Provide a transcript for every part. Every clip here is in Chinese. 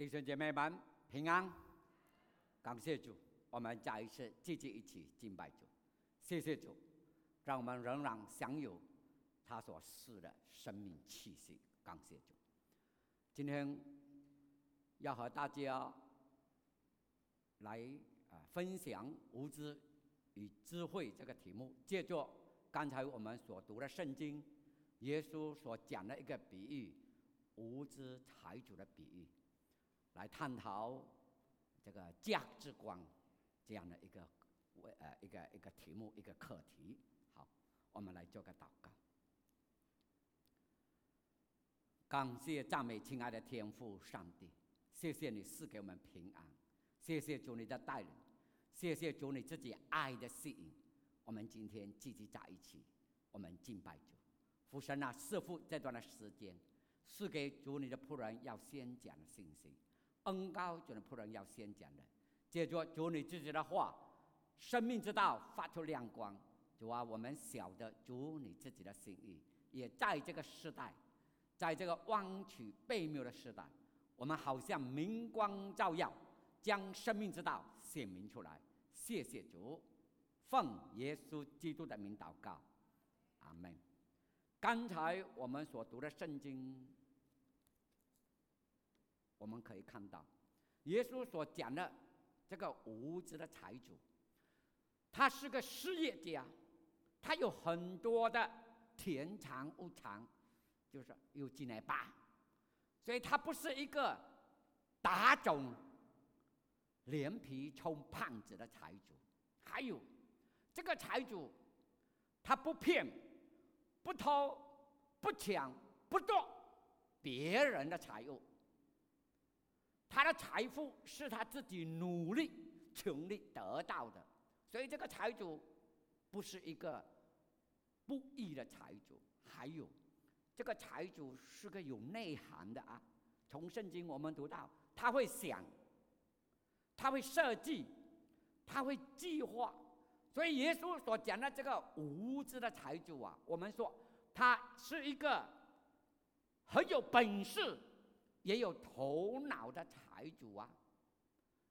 弟兄姐妹们平安，感谢主，我们再一次聚集一起敬拜主，谢谢主，让我们仍然享有他所赐的生命气息，感谢主。今天要和大家来啊分享无知与智慧这个题目，借着刚才我们所读的圣经，耶稣所讲的一个比喻，无知财主的比喻。来探讨这个价值观这样的一个呃一个一个题目一个课题。好，我们来做个祷告。感谢赞美亲爱的天父上帝，谢谢你赐给我们平安，谢谢主你的带领，谢谢主你自己爱的吸引。我们今天聚集在一起，我们敬拜主。父神啊，赐福这段的时间，赐给主你的仆人要先讲的信息。恩高就是仆人要先讲的，借着主你自己的话，生命之道发出亮光。主啊，我们晓得主你自己的心意，也在这个时代，在这个弯曲背谬的时代，我们好像明光照耀，将生命之道显明出来。谢谢主，奉耶稣基督的名祷告，阿门。刚才我们所读的圣经。我们可以看到，耶稣所讲的这个无知的财主，他是个事业家，他有很多的田产物产，就是有几来吧，所以他不是一个打肿脸皮充胖子的财主。还有这个财主，他不骗、不偷、不抢、不夺别人的财物。他的财富是他自己努力、穷力得到的，所以这个财主不是一个不义的财主。还有，这个财主是个有内涵的啊。从圣经我们读到，他会想，他会设计，他会计划。所以耶稣所讲的这个无知的财主啊，我们说他是一个很有本事。也有头脑的财财主啊！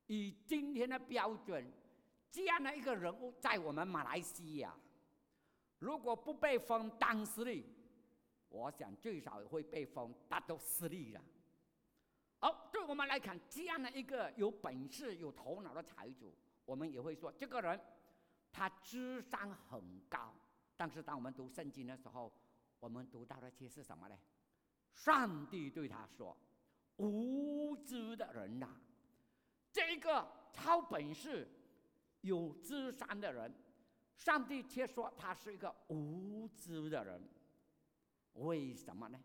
以今天的标准，这样的一个人物在我们马来西亚，如果不被封当司令，我想最少也会被封大都司令了。好对我们来看，这样的一个有本事、有头脑的财主，我们也会说这个人他智商很高。但是当我们读圣经的时候，我们读到的却是什么呢？上帝对他说。无知的人呐，这个超本事、有智商的人，上帝却说他是一个无知的人。为什么呢？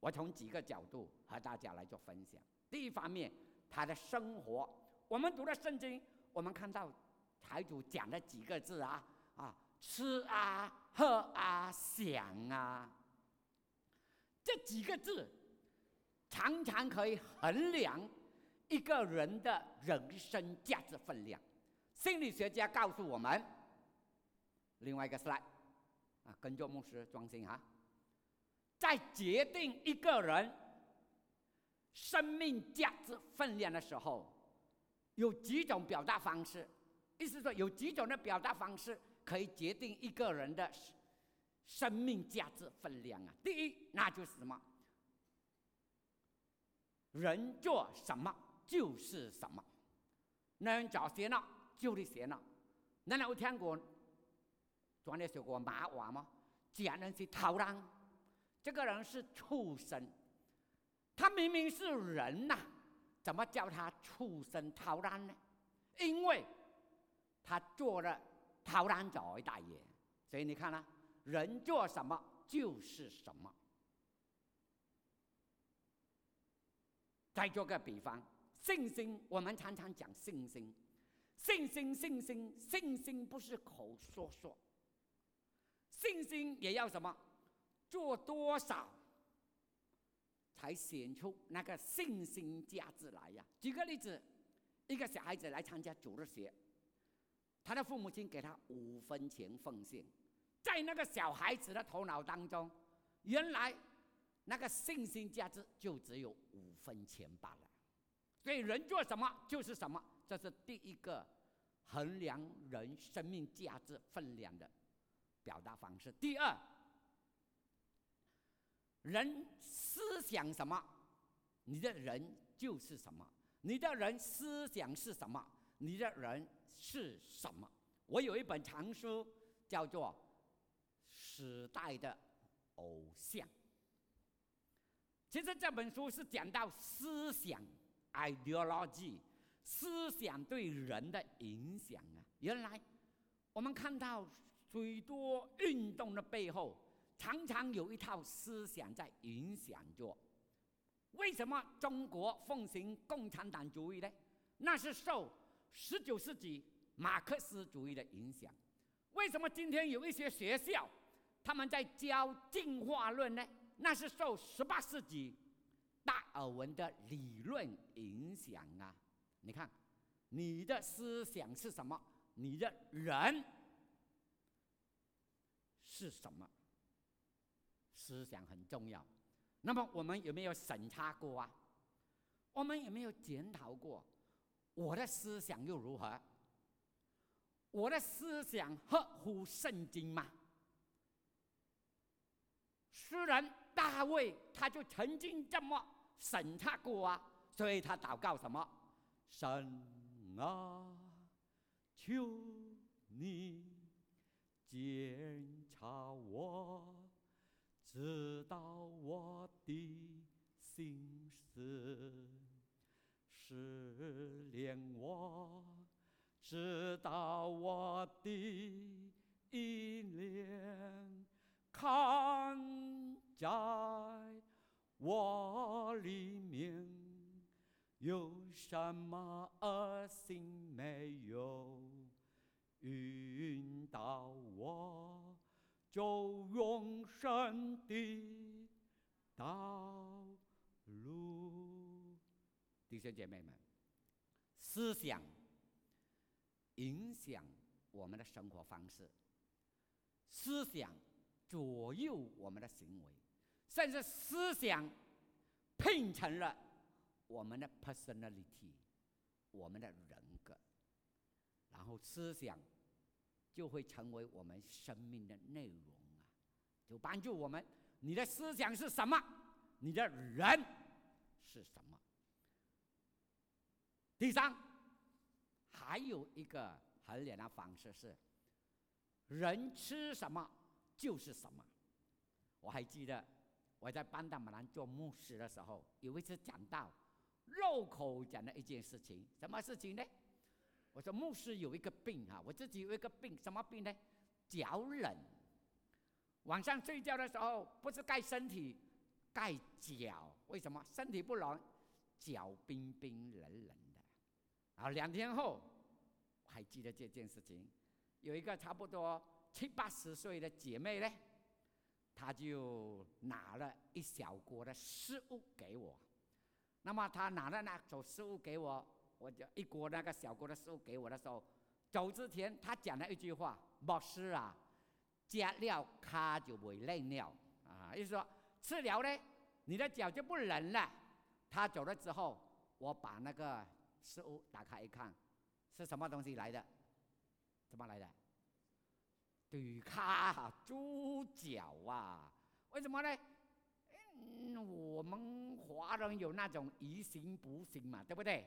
我从几个角度和大家来做分享。第一方面，他的生活，我们读了圣经，我们看到财主讲了几个字啊啊，吃啊、喝啊、想啊，这几个字。常常可以衡量一个人的人生价值分量。心理学家告诉我们，另外一个 slide 啊，跟着牧师专心哈，在决定一个人生命价值分量的时候，有几种表达方式。意思说，有几种的表达方式可以决定一个人的生命价值分量啊。第一，那就是什么？人做什么就是什么，人找谁呢就得谁呢。难道有听过，昨天学过马话吗？讲人是偷懒，这个人是畜生，他明明是人呐，怎么叫他畜生偷懒呢？因为他做了偷懒者大爷，所以你看呢，人做什么就是什么。再做个比方，信心，我们常常讲信心，信心，信心，信心不是口说说，信心也要什么？做多少才显出那个信心价值来呀？举个例子，一个小孩子来参加主日学，他的父母亲给他五分钱奉献，在那个小孩子的头脑当中，原来。那个信心价值就只有五分钱罢了。所以人做什么就是什么，这是第一个衡量人生命价值分量的表达方式。第二，人思想什么，你的人就是什么；你的人思想是什么，你的人是什么。我有一本藏书，叫做《时代的偶像》。其实这本书是讲到思想 （ideology），思想对人的影响啊。原来我们看到许多运动的背后。常常有一套思想在影响着。为什么中国奉行共产党主义呢？那是受十九世纪马克思主义的影响。为什么今天有一些学校他们在教进化论呢？那是受十八世纪达尔文的理论影响啊！你看，你的思想是什么？你的人是什么？思想很重要，那么我们有没有审查过啊？我们有没有检讨过？我的思想又如何？我的思想合乎圣经吗？诗人大卫他就曾经这么审查过啊，所以他祷告什么？神啊，求你检查我。知道我的心思，是连我知道我的意念，看在我里面有什么恶心没有引导我。走永生的道路，弟兄姐妹们，思想影响我们的生活方式，思想左右我们的行为，甚至思想拼成了我们的 personality，我们的人格，然后思想。就会成为我们生命的内容啊，就帮助我们。你的思想是什么？你的人是什么？第三，还有一个衡量的方式是：人吃什么就是什么。我还记得我在班达马兰做牧师的时候，有一次讲到肉口讲的一件事情，什么事情呢？我说牧师有一个病啊，我自己有一个病，什么病呢？脚冷。晚上睡觉的时候，不是盖身体，盖脚。为什么？身体不冷，脚冰冰冷冷的。然后两天后，还记得这件事情，有一个差不多七八十岁的姐妹呢，她就拿了一小锅的食物给我。那么她拿了那种食物给我。我就一锅那个小锅的食物给我的时候，走之前她讲了一句话：“牧师啊，加料卡就不会冷了啊。”意思说吃了呢，你的脚就不冷了。他走了之后，我把那个食物打开一看，是什么东西来的？怎么来的？对卡猪脚啊？为什么呢？嗯，我们华人有那种疑心不行嘛，对不对？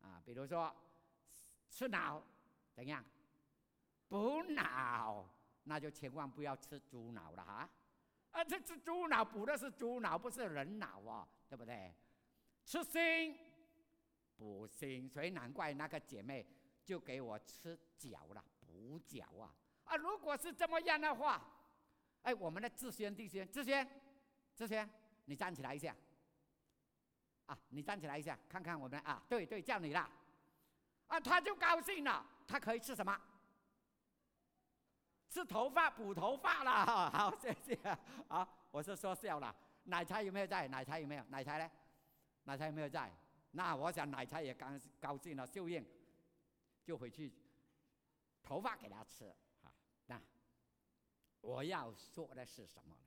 啊，比如说吃脑怎样？补脑，那就千万不要吃猪脑了哈！啊，这吃猪脑补的是猪脑，不是人脑啊，对不对？吃心补心，所以难怪那个姐妹就给我吃脚了，补脚啊！啊，如果是这么样的话，哎，我们的志轩弟兄，志轩，志轩，你站起来一下。啊，你站起来一下，看看我们啊，对对，叫你了，啊，他就高兴了，他可以吃什么？吃头发补头发了，好，谢谢啊，我是说笑了。奶茶有没有在？奶茶有没有？奶茶呢？奶茶有没有在？那我想奶茶也刚高兴了，秀英就回去头发给他吃。我要说的是什么呢？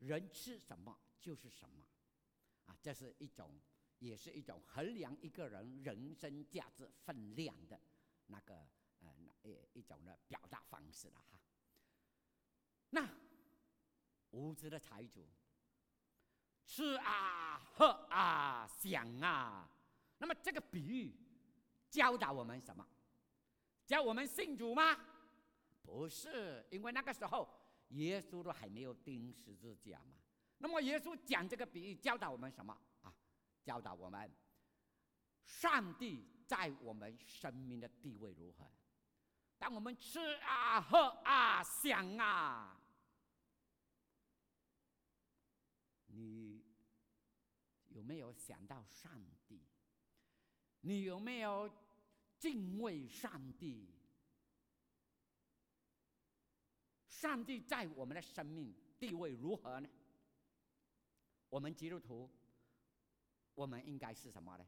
人吃什么就是什么。啊，这是一种也是一种衡量一个人人生价值分量的那个呃那一一种的表达方式了哈。那无知的财主吃啊喝啊想啊，那么这个比喻教导我们什么？教我们信主吗？不是，因为那个时候耶稣都还没有钉十字架嘛。那么耶稣讲这个比喻教导我们什么啊？教导我们，上帝在我们生命的地位如何？当我们吃啊喝啊想啊，你有没有想到上帝？你有没有敬畏上帝？上帝在我们的生命地位如何呢？我们基督徒，我们应该是什么呢？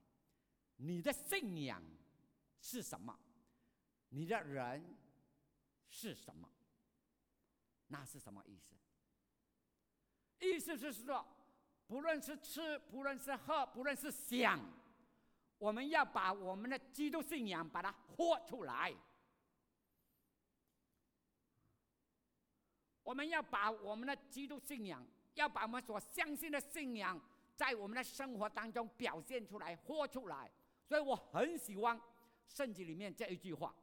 你的信仰是什么？你的人是什么？那是什么意思？意思是说，不论是吃，不论是喝，不论是想，我们要把我们的基督信仰把它活出来。我们要把我们的基督信仰。要把我们所相信的信仰在我们的生活当中表现出来、活出来。所以我很喜欢圣经里面这一句话。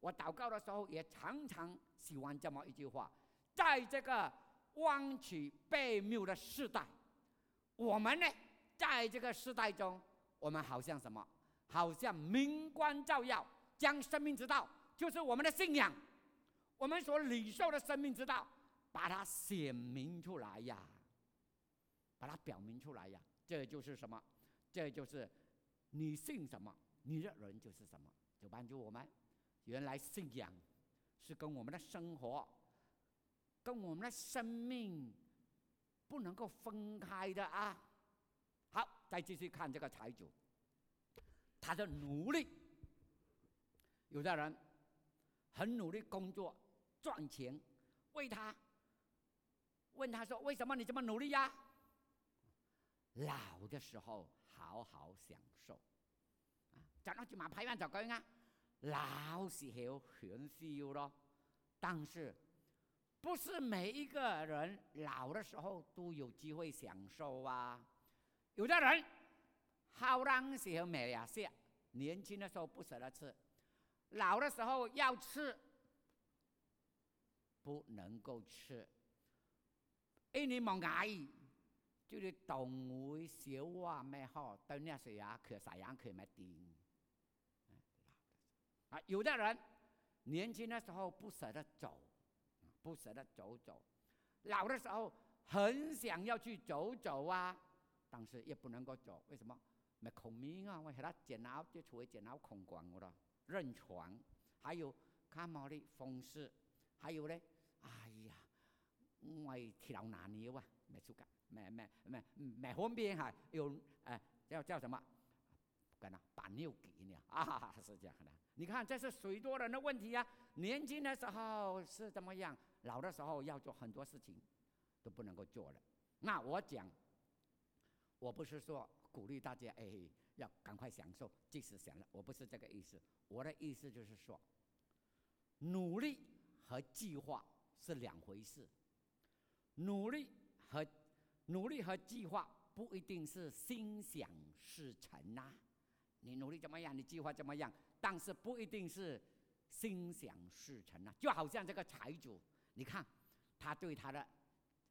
我祷告的时候也常常喜欢这么一句话：在这个弯曲背谬的时代，我们呢，在这个时代中，我们好像什么？好像明光照耀，将生命之道，就是我们的信仰，我们所领受的生命之道。把它显明出来呀，把它表明出来呀，这就是什么？这就是你信什么，你的人就是什么。就帮助我们，原来信仰是跟我们的生活、跟我们的生命不能够分开的啊。好，再继续看这个财主，他的努力，有的人很努力工作赚钱，为他。问他说：“为什么你这么努力呀？”老的时候好好享受，啊，讲到就马拍完就句啊，老时候享受咯。但是，不是每一个人老的时候都有机会享受啊。有的人好让时候没呀吃，年轻的时候不舍得吃，老的时候要吃，不能够吃。一年冇牙醫，就是動會少啊咩好，到那時啊，佢啥樣佢咪掂。啊，有的人年轻的时候不舍得走，不舍得走走，老的时候很想要去走走啊，但是也不能够走，为什么？咪孔明啊，我给他剪脑，就除咗剪脑空光我咯，认床，还有看毛的风湿，还有咧，哎呀。我跳哪牛啊？没出感，没没没没方便哈，有哎叫叫什么？干呐，把尿给呢啊？是这样的。你看，这是许多人的问题呀。年轻的时候是怎么样？老的时候要做很多事情都不能够做了。那我讲，我不是说鼓励大家哎要赶快享受，即使享了，我不是这个意思。我的意思就是说，努力和计划是两回事。努力和努力和计划不一定是心想事成呐。你努力怎么样，你计划怎么样，但是不一定是心想事成呐。就好像这个财主，你看他对他的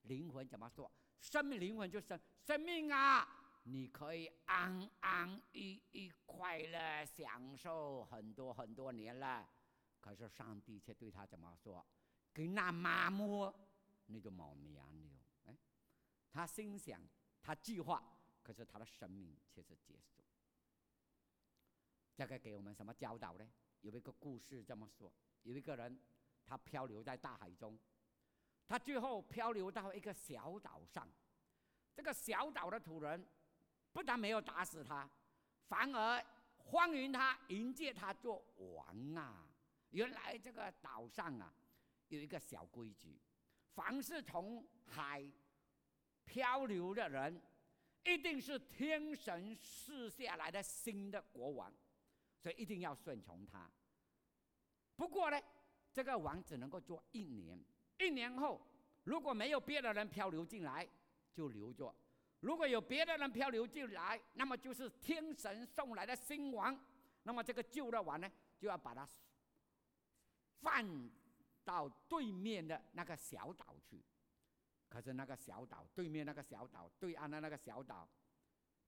灵魂怎么说？生命灵魂就是生命啊，你可以安安逸逸、快乐享受很多很多年了。可是上帝却对他怎么说？给那麻木。那就冇命了，哎，他心想，他计划，可是他的生命却是结束。这个给我们什么教导呢？有一个故事这么说：有一个人，他漂流在大海中，他最后漂流到一个小岛上。这个小岛的土人不但没有打死他，反而欢迎他，迎接他做王啊！原来这个岛上啊，有一个小规矩。凡是从海漂流的人，一定是天神赐下来的新的国王，所以一定要顺从他。不过呢，这个王只能够做一年，一年后如果没有别的人漂流进来，就留着；如果有别的人漂流进来，那么就是天神送来的新王。那么这个旧的王呢，就要把它放到对面的那个小岛去。可是那个小岛对面那个小岛对岸的那个小岛，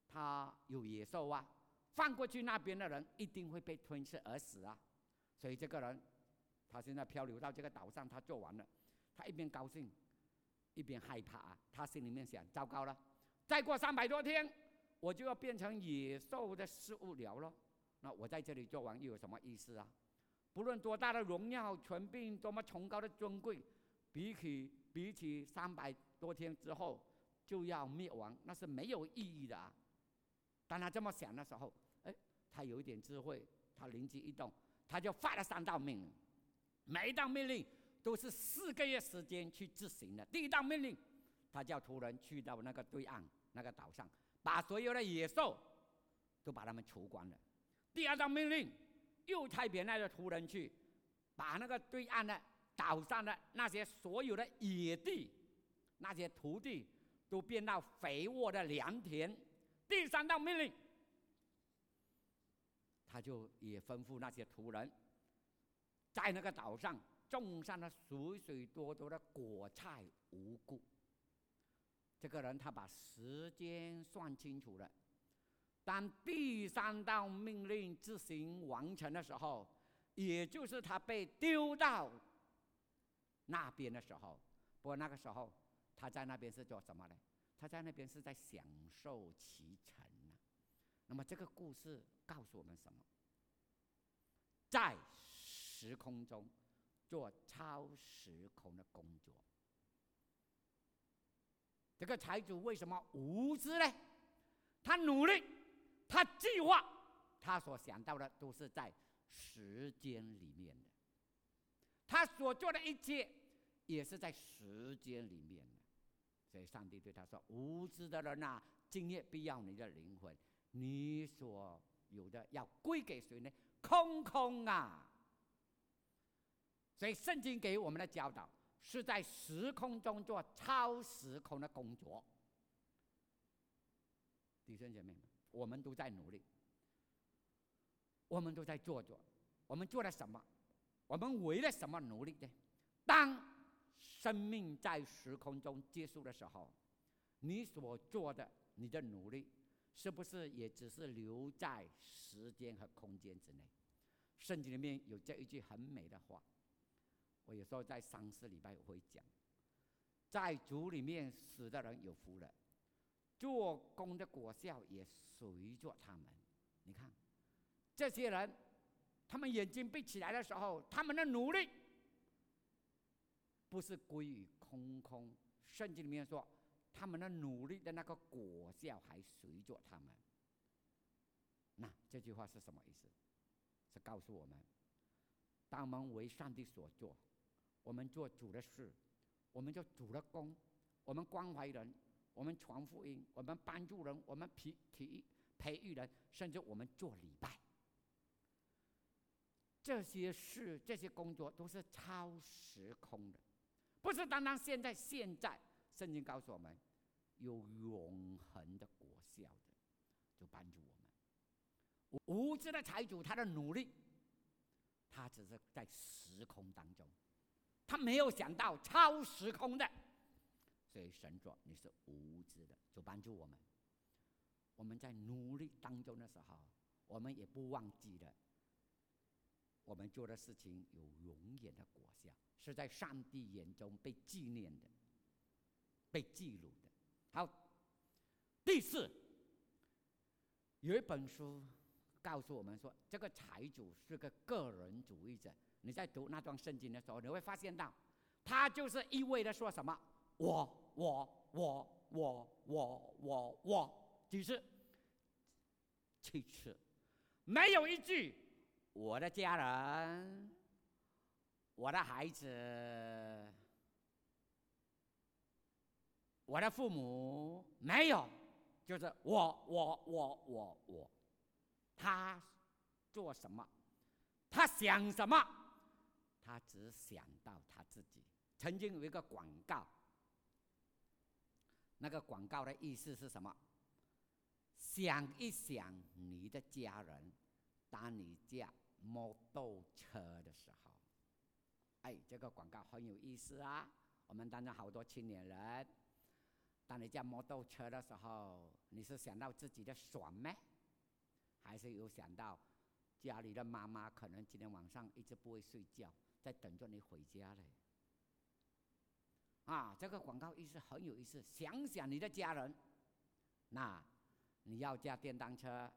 它有野兽啊，放过去那边的人一定会被吞噬而死啊。所以这个人，他现在漂流到这个岛上，他做完了，他一边高兴，一边害怕啊。他心里面想：糟糕了，再过三百多天，我就要变成野兽的食物了咯。那我在这里做完又有什么意思啊？不论多大的荣耀、权柄，多么崇高的尊贵，比起比起三百多天之后就要灭亡，那是没有意义的啊！当他这么想的时候，哎，他有一点智慧，他灵机一动，他就发了三道命令。每一道命令都是四个月时间去执行的。第一道命令，他叫仆人去到那个对岸那个岛上，把所有的野兽都把他们除光了。第二道命令，又派别那个仆人去把那个对岸的。岛上的那些所有的野地，那些土地都变到肥沃的良田。第三道命令，他就也吩咐那些仆人，在那个岛上种上了水水多多的果菜无辜。这个人他把时间算清楚了。当第三道命令执行完成的时候，也就是他被丢到。那边的时候，不过那个时候他在那边是做什么呢？他在那边是在享受其成呢。那么这个故事告诉我们什么？在时空中做超时空的工作。这个财主为什么无知呢？他努力，他计划，他所想到的都是在时间里面的。他所做的一切也是在时间里面的，所以上帝对他说：“无知的人呐，今夜必要你的灵魂，你所有的要归给谁呢？空空啊！”所以圣经给我们的教导是在时空中做超时空的工作。弟兄姐妹们，我们都在努力，我们都在做做，我们做了什么？我们为了什么努力呢？当生命在时空中结束的时候，你所做的你的努力，是不是也只是留在时间和空间之内？圣经里面有这一句很美的话，我有时候在三四礼拜会讲，在主里面死的人有福了，做工的果效也随着他们。你看，这些人。他们眼睛闭起来的时候，他们的努力不是归于空空。圣经里面说，他们的努力的那个果效还随着他们。那这句话是什么意思？是告诉我们，当我们为上帝所做，我们做主的事，我们做主的工，我们关怀人，我们传福音，我们帮助人，我们培体培育人，甚至我们做礼拜。这些事、这些工作都是超时空的，不是单单现在。现在，圣经告诉我们，有永恒的果效的，就帮助我们。无知的财主，他的努力，他只是在时空当中，他没有想到超时空的。所以神说你是无知的，就帮助我们。我们在努力当中的时候，我们也不忘记了。我们做的事情有永远的果效，是在上帝眼中被纪念的、被记录的。好，第四，有一本书告诉我们说，这个财主是个个人主义者。你在读那段圣经的时候，你会发现到，他就是一味的说什么“我、我、我、我、我、我、我”，几次？七次，没有一句。我的家人，我的孩子，我的父母没有，就是我我我我我，他做什么，他想什么，他只想到他自己。曾经有一个广告，那个广告的意思是什么？想一想你的家人，当你驾摩托车的时候，哎，这个广告很有意思啊。我们当中好多青年人，当你驾摩托车的时候，你是想到自己的爽吗？还是有想到家里的妈妈可能今天晚上一直不会睡觉，在等着你回家嘞？啊，这个广告意思很有意思。想想你的家人，那你要驾电单车，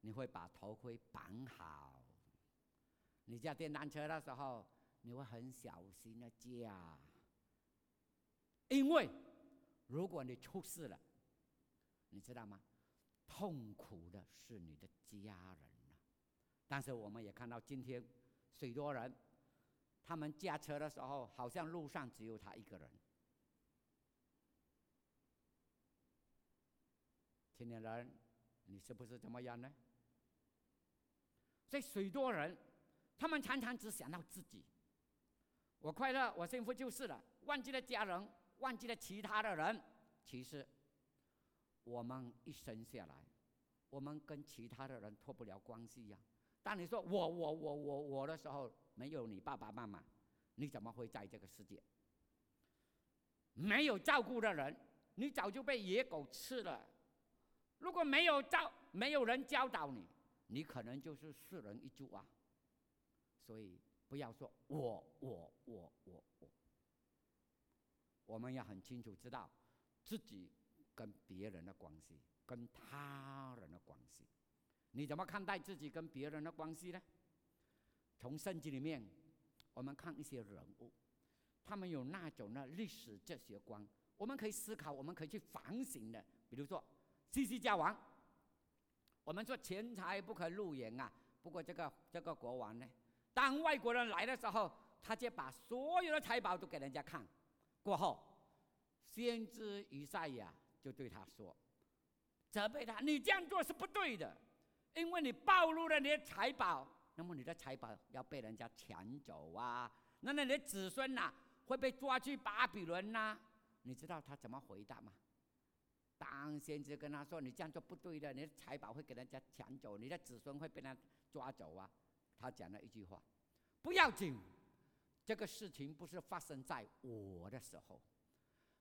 你会把头盔绑好。你驾电单车的时候，你会很小心的驾，因为如果你出事了，你知道吗？痛苦的是你的家人呐但是我们也看到今天许多人，他们驾车的时候，好像路上只有他一个人。青年人，你是不是怎么样呢？所以许多人，他们常常只想到自己。我快乐，我幸福就是了，忘记了家人，忘记了其他的人。其实，我们一生下来，我们跟其他的人脱不了关系呀。当你说我我我我我的时候，没有你爸爸妈妈，你怎么会在这个世界？没有照顾的人，你早就被野狗吃了。如果没有教，没有人教导你，你可能就是四人一组啊。所以不要说我我我我我，我们要很清楚知道自己跟别人的关系，跟他人的关系。你怎么看待自己跟别人的关系呢？从圣经里面，我们看一些人物，他们有那种的历史哲学观，我们可以思考，我们可以去反省的。比如说。西西家王，我们说钱财不可露眼啊。不过这个这个国王呢，当外国人来的时候，他就把所有的财宝都给人家看。过后，先知以赛亚就对他说，责备他：你这样做是不对的，因为你暴露了你的财宝，那么你的财宝要被人家抢走啊，那那你的子孙呐会被抓去巴比伦呐。你知道他怎么回答吗？当先知跟他说：“你这样做不对的，你的财宝会给人家抢走，你的子孙会被他抓走啊。”他讲了一句话：“不要紧，这个事情不是发生在我的时候，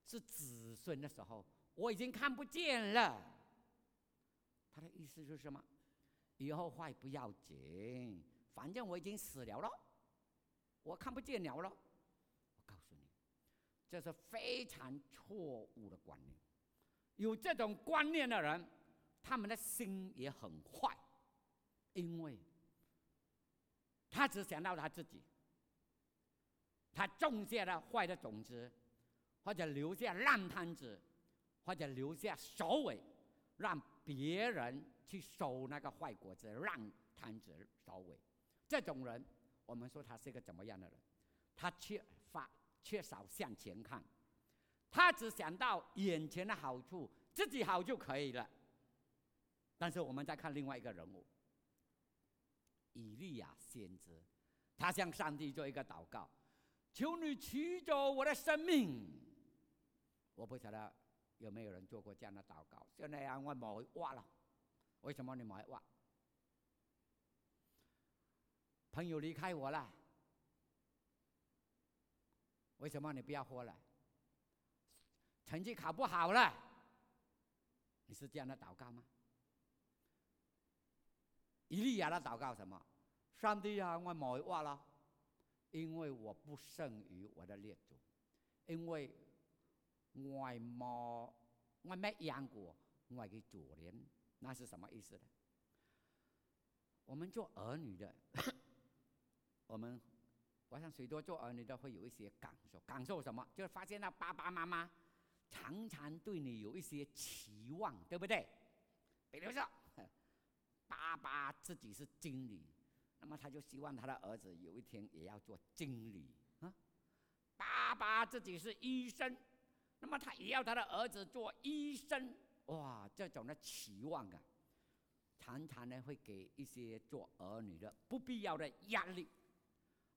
是子孙的时候，我已经看不见了。”他的意思是什么？以后坏不要紧，反正我已经死了咯，我看不见了咯。我告诉你，这是非常错误的观念。有这种观念的人，他们的心也很坏，因为他只想到他自己，他种下了坏的种子，或者留下烂摊子，或者留下首尾，让别人去收那个坏果子、烂摊子、首尾。这种人，我们说他是一个怎么样的人？他缺乏、缺少向前看。他只想到眼前的好处，自己好就可以了。但是我们再看另外一个人物，以利亚先知，他向上帝做一个祷告：“求你取走我的生命。”我不晓得有没有人做过这样的祷告。现在啊，我冇挖了，为什么你冇挖？朋友离开我了，为什么你不要活了？成绩考不好了，你是这样的祷告吗？以利亚的祷告什么？上帝啊，我冇话了，因为我不胜于我的列祖，因为我冇我没养过我的祖人，那是什么意思呢？我们做儿女的，我们我想许多做儿女的会有一些感受，感受什么？就是发现到爸爸妈妈。常常对你有一些期望，对不对？比如说，爸爸自己是经理，那么他就希望他的儿子有一天也要做经理啊。爸爸自己是医生，那么他也要他的儿子做医生。哇，这种的期望啊，常常呢会给一些做儿女的不必要的压力，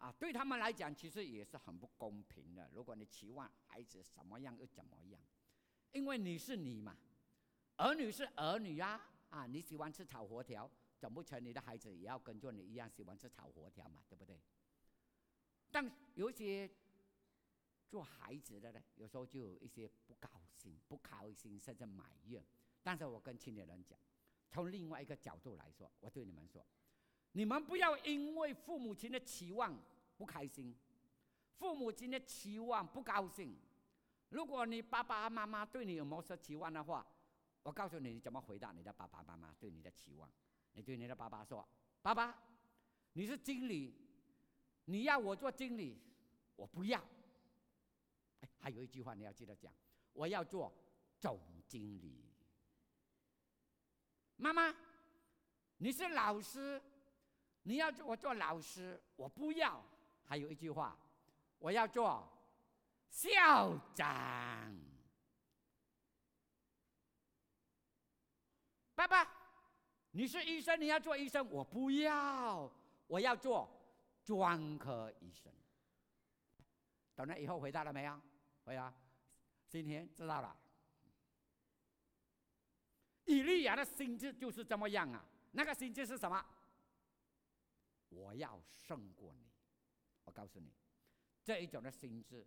啊，对他们来讲其实也是很不公平的。如果你期望孩子什么样又怎么样，因为你是你嘛，儿女是儿女呀，啊，你喜欢吃炒粿条，总不成你的孩子也要跟着你一样喜欢吃炒粿条嘛，对不对？但有些。做孩子的呢，有时候就有一些不高兴、不开心，甚至埋怨。但是我跟青年人讲，从另外一个角度来说，我对你们说：你们不要因为父母亲的期望不开心，父母亲的期望不高兴。如果你爸爸妈妈对你有某些期望的话，我告诉你，你怎么回答你的爸爸妈妈对你的期望？你对你的爸爸说：“爸爸，你是经理，你要我做经理，我不要。”还有一句话你要记得讲，我要做总经理。妈妈，你是老师，你要我做老师，我不要。还有一句话，我要做校长。爸爸，你是医生，你要做医生，我不要，我要做专科医生。等了以后回答了没有？回答，今天知道了。以利亚的心智就是这么样啊？那个心智是什么？我要胜过你。我告诉你，这一种的心智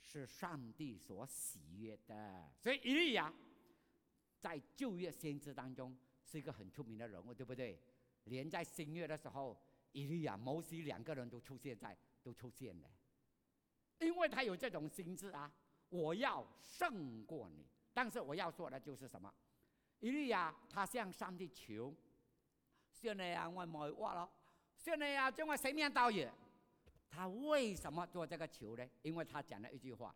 是上帝所喜悦的。所以以利亚在旧约先知当中是一个很出名的人物，对不对？连在新约的时候，以利亚、摩西两个人都出现在，都出现了。因为他有这种心智啊，我要胜过你。但是我要说的就是什么？以利亚他向上帝求：“现在，我冇话了。现在啊，将我生命道也。”他为什么做这个求呢？因为他讲了一句话：“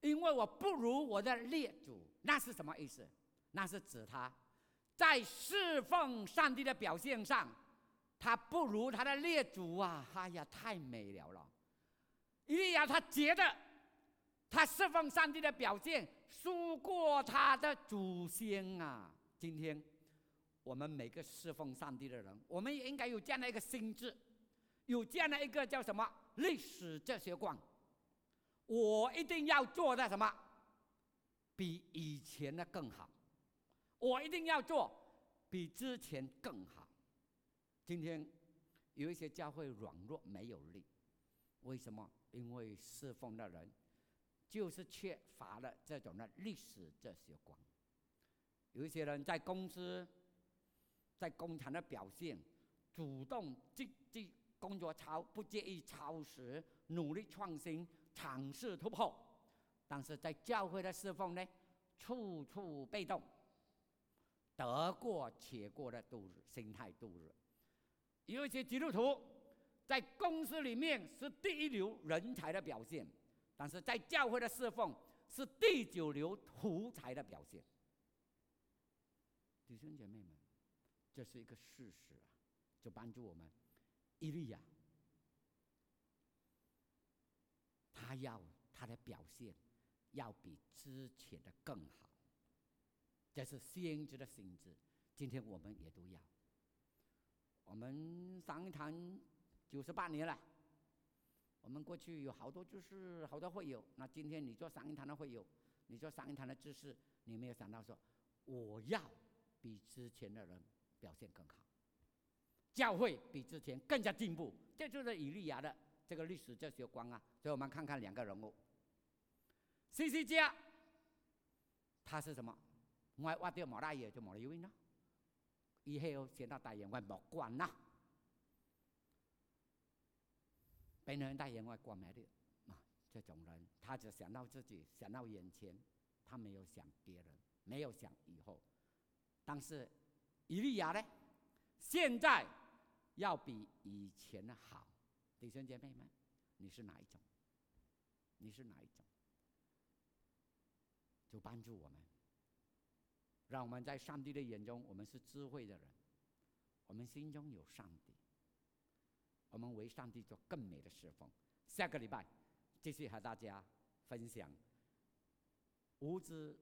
因为我不如我的列祖。”那是什么意思？那是指他在侍奉上帝的表现上，他不如他的列祖啊！哎呀，太美了了。以利亚他觉得，他侍奉上帝的表现输过他的祖先啊！今天，我们每个侍奉上帝的人，我们也应该有这样的一个心智，有这样的一个叫什么历史哲学观。我一定要做的什么，比以前的更好。我一定要做比之前更好。今天有一些教会软弱没有力，为什么？因为侍奉的人，就是缺乏了这种的历史哲学观。有一些人在公司、在工厂的表现，主动积极工作超，不介意超时，努力创新，尝试突破；但是在教会的侍奉呢，处处被动，得过且过的度日，心态度日。有一些基督徒。在公司里面是第一流人才的表现，但是在教会的侍奉是第九流图才的表现。弟兄姐妹们，这是一个事实啊，就帮助我们，伊利亚，他要他的表现要比之前的更好，这是先知的性质。今天我们也都要，我们上一堂。九十八年了，我们过去有好多就是好多会友。那今天你做上一堂的会友，你做上一堂的知识，你没有想到说，我要比之前的人表现更好，教会比之前更加进步。这就是以利亚的这个历史哲学观啊。所以我们看看两个人物，西西家，他是什么？我挖掉毛大爷就毛了一位呢，以后见到大爷我莫管呐。被人大眼外关埋的啊，这种人，他只想到自己，想到眼前，他没有想别人，没有想以后。但是，以利亚呢，现在要比以前的好。弟兄姐妹们，你是哪一种？你是哪一种？就帮助我们，让我们在上帝的眼中，我们是智慧的人，我们心中有上帝。我们为上帝做更美的侍奉。下个礼拜继续和大家分享无知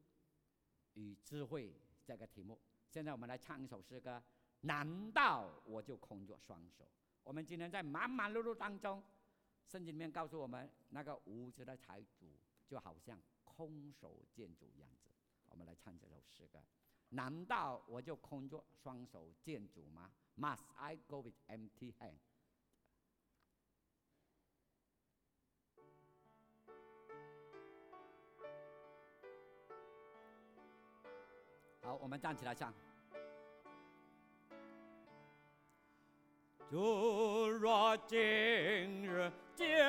与智慧这个题目。现在我们来唱一首诗歌。难道我就空着双手？我们今天在忙忙碌碌当中，圣经里面告诉我们，那个无知的财主就好像空手见主样子。我们来唱这首诗歌。难道我就空着双手见主吗？Must I go with empty hand？好，我们站起来唱。主若今日借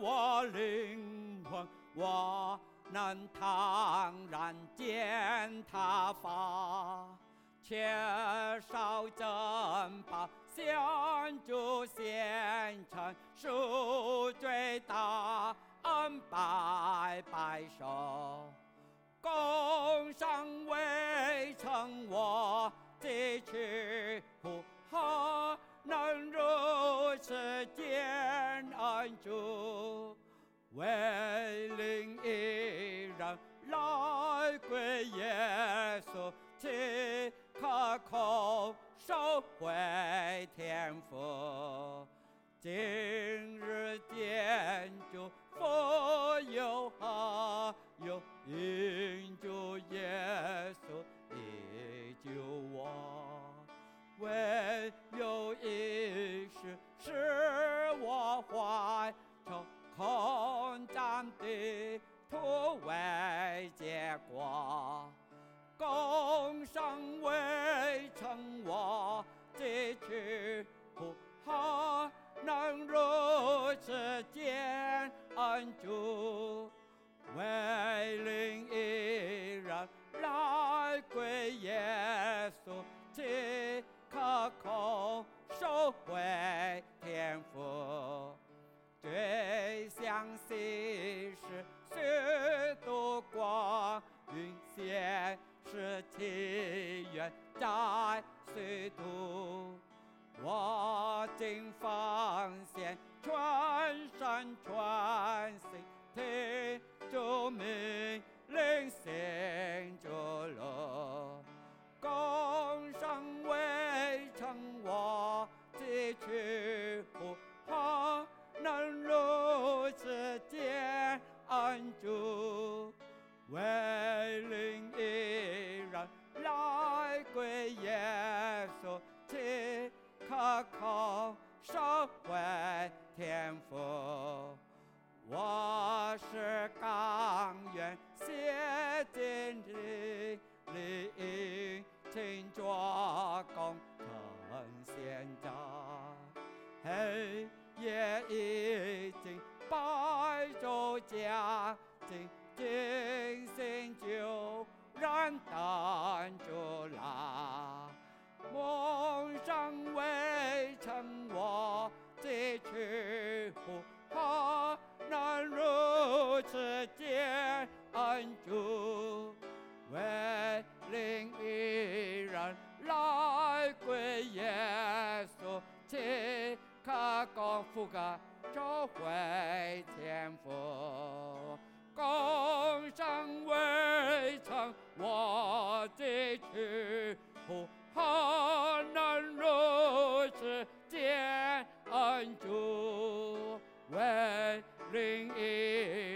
我灵魂，我能坦然见他发，缺少珍宝向主献成赎罪大恩拜拜手，已经白昼将近，今心就让等着啦，梦想未成我的去岂可共负个召回天父？共生未成我的去福，何能如此见恩主？为灵一